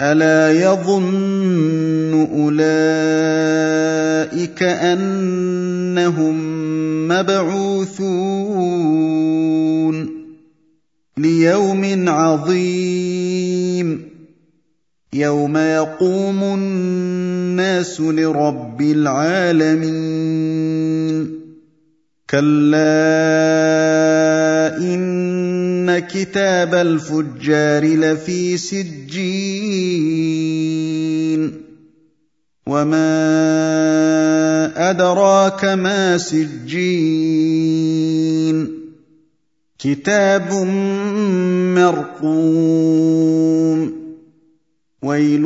الا يظن اولئك انهم مبعوثون ليوم عظيم يوم يقوم الناس لرب العالمين كلا كتاب الفجار لفي سجين. وما ادراك ما سجين. كتاب مرقوم. ويل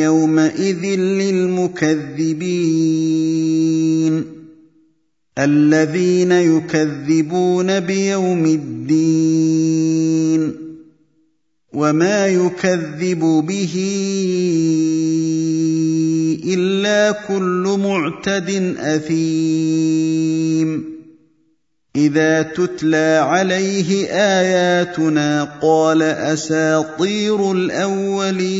يومئذ للمكذبين. الذين يكذبون بيوم الدين وما يكذب به إلا كل معتد أثيم. إذا تتلى عليه آياتنا قال أساطير الأولين.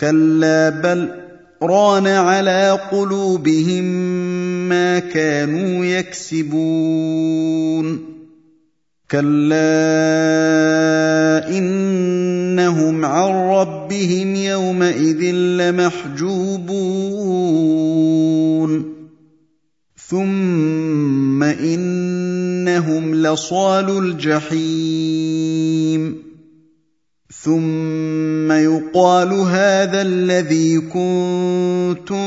كلا بل ران على قلوبهم ما كانوا يكسبون كلا انهم عن ربهم يومئذ لمحجوبون ثم انهم لصال الجحيم ثم يقال هذا الذي كنتم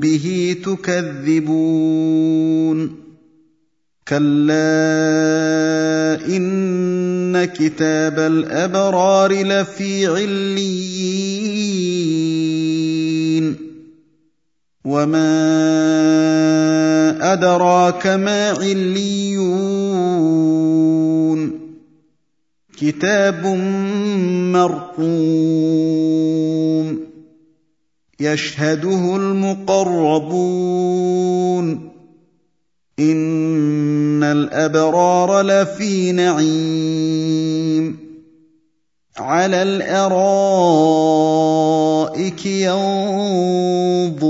به تكذبون. كلا إن كتاب الأبرار لفي عليين. وما أدراك ما عليون. كتاب مرقوم يشهده المقربون إن الأبرار لفي نعيم على الأرائك ينظرون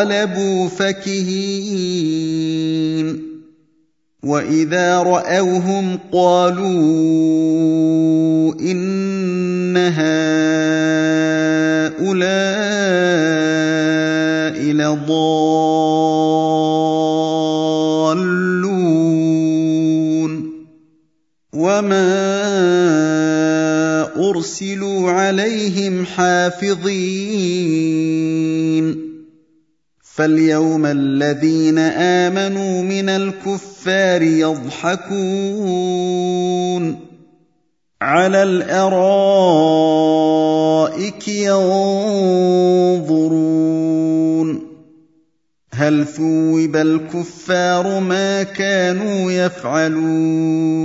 انقلبوا فكهين وإذا رأوهم قالوا إن هؤلاء لضالون وما أرسلوا عليهم حافظين فاليوم الذين آمنوا من الكفار يضحكون على الأرائك ينظرون هل ثوب الكفار ما كانوا يفعلون